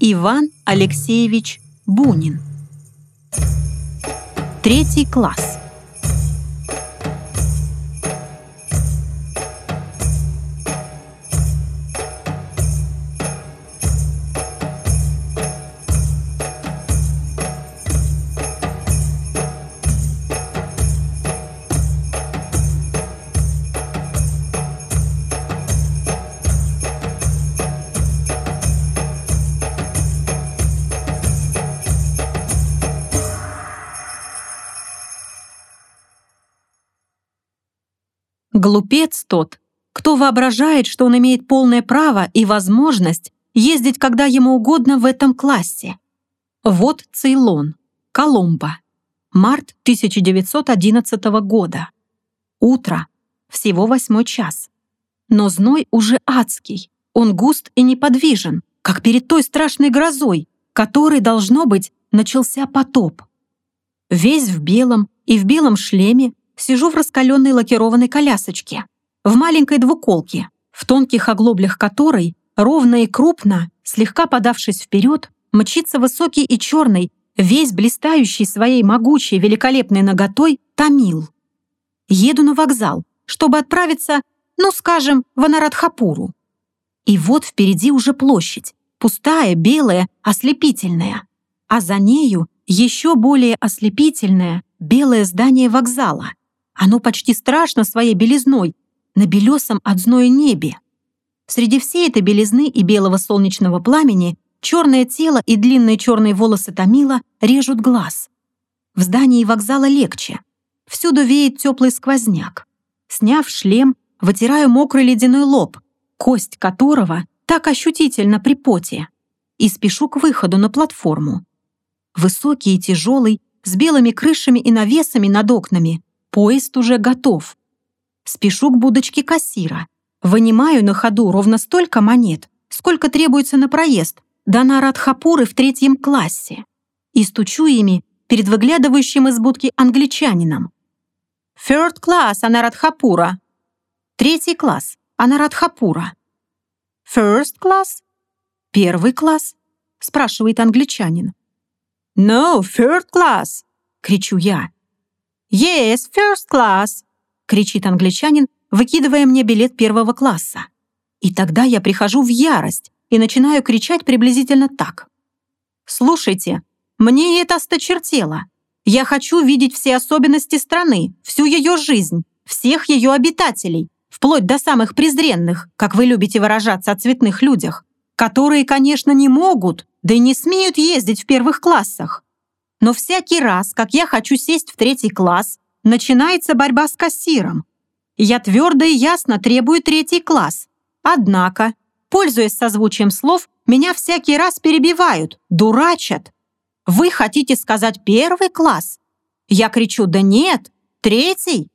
Иван Алексеевич Бунин. Третий класс. Глупец тот, кто воображает, что он имеет полное право и возможность ездить когда ему угодно в этом классе. Вот Цейлон, Коломбо, март 1911 года. Утро, всего восьмой час. Но зной уже адский, он густ и неподвижен, как перед той страшной грозой, которой, должно быть, начался потоп. Весь в белом и в белом шлеме сижу в раскаленной лакированной колясочке, в маленькой двуколке, в тонких оглоблях которой, ровно и крупно, слегка подавшись вперед, мчится высокий и черный, весь блистающий своей могучей великолепной ноготой, Тамил. Еду на вокзал, чтобы отправиться, ну, скажем, в Анарадхапуру. И вот впереди уже площадь, пустая, белая, ослепительная. А за нею еще более ослепительное белое здание вокзала. Оно почти страшно своей белизной, на белесом от зноя небе. Среди всей этой белизны и белого солнечного пламени черное тело и длинные черные волосы Томила режут глаз. В здании вокзала легче. Всюду веет теплый сквозняк. Сняв шлем, вытираю мокрый ледяной лоб, кость которого так ощутительно при поте, и спешу к выходу на платформу. Высокий и тяжелый, с белыми крышами и навесами над окнами, Поезд уже готов. Спешу к будочке кассира. Вынимаю на ходу ровно столько монет, сколько требуется на проезд, до Нарадхапуры в третьем классе. И стучу ими перед выглядывающим из будки англичанином. «Third class, Анарадхапура». «Третий класс, Анарадхапура». «First class?» «Первый класс?» — спрашивает англичанин. «No, third class!» — кричу я. «Yes, first class!» — кричит англичанин, выкидывая мне билет первого класса. И тогда я прихожу в ярость и начинаю кричать приблизительно так. «Слушайте, мне это осточертело. Я хочу видеть все особенности страны, всю ее жизнь, всех ее обитателей, вплоть до самых презренных, как вы любите выражаться о цветных людях, которые, конечно, не могут, да и не смеют ездить в первых классах. Но всякий раз, как я хочу сесть в третий класс, начинается борьба с кассиром. Я твердо и ясно требую третий класс. Однако, пользуясь созвучием слов, меня всякий раз перебивают, дурачат. Вы хотите сказать первый класс? Я кричу, да нет, третий.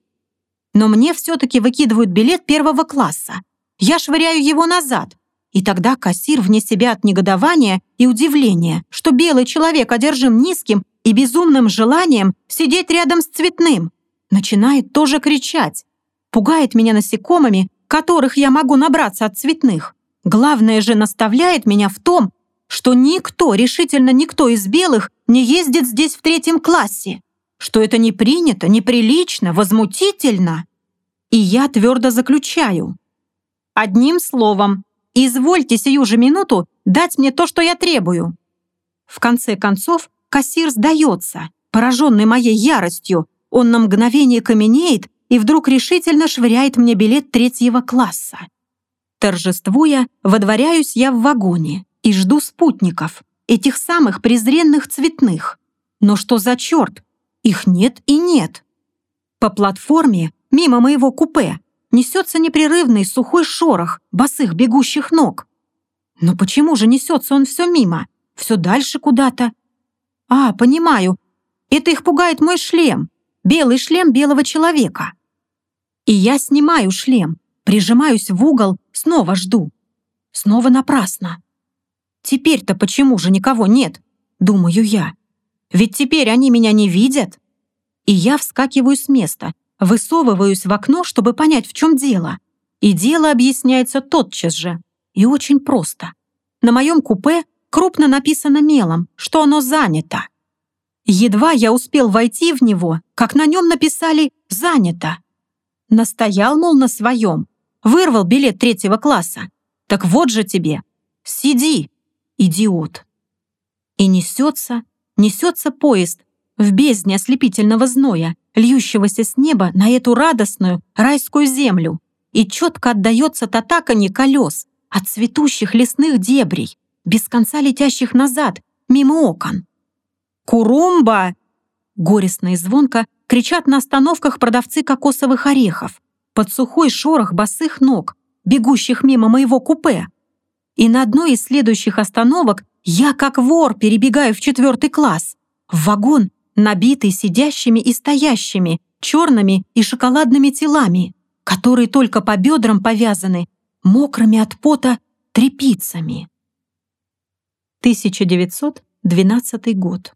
Но мне все-таки выкидывают билет первого класса. Я швыряю его назад. И тогда кассир вне себя от негодования и удивления, что белый человек одержим низким и безумным желанием сидеть рядом с цветным. Начинает тоже кричать. Пугает меня насекомыми, которых я могу набраться от цветных. Главное же наставляет меня в том, что никто, решительно никто из белых не ездит здесь в третьем классе, что это не принято, неприлично, возмутительно. И я твердо заключаю. Одним словом, извольте сию же минуту дать мне то, что я требую. В конце концов, Кассир сдается, пораженный моей яростью. Он на мгновение каменеет и вдруг решительно швыряет мне билет третьего класса. Торжествуя, водворяюсь я в вагоне и жду спутников, этих самых презренных цветных. Но что за черт? Их нет и нет. По платформе, мимо моего купе, несется непрерывный сухой шорох босых бегущих ног. Но почему же несется он все мимо, все дальше куда-то, «А, понимаю. Это их пугает мой шлем. Белый шлем белого человека». И я снимаю шлем, прижимаюсь в угол, снова жду. Снова напрасно. Теперь-то почему же никого нет? Думаю я. Ведь теперь они меня не видят. И я вскакиваю с места, высовываюсь в окно, чтобы понять, в чем дело. И дело объясняется тотчас же. И очень просто. На моем купе крупно написано мелом, что оно занято. Едва я успел войти в него, как на нем написали «занято». Настоял, мол, на своем. Вырвал билет третьего класса. Так вот же тебе. Сиди, идиот. И несется, несется поезд в бездне ослепительного зноя, льющегося с неба на эту радостную райскую землю, и четко отдается татаканье колес от цветущих лесных дебрей, без конца летящих назад, мимо окон. «Курумба!» Горестно и звонко кричат на остановках продавцы кокосовых орехов под сухой шорох босых ног, бегущих мимо моего купе. И на одной из следующих остановок я, как вор, перебегаю в четвертый класс. В вагон, набитый сидящими и стоящими, черными и шоколадными телами, которые только по бедрам повязаны, мокрыми от пота трепицами. 1912 год.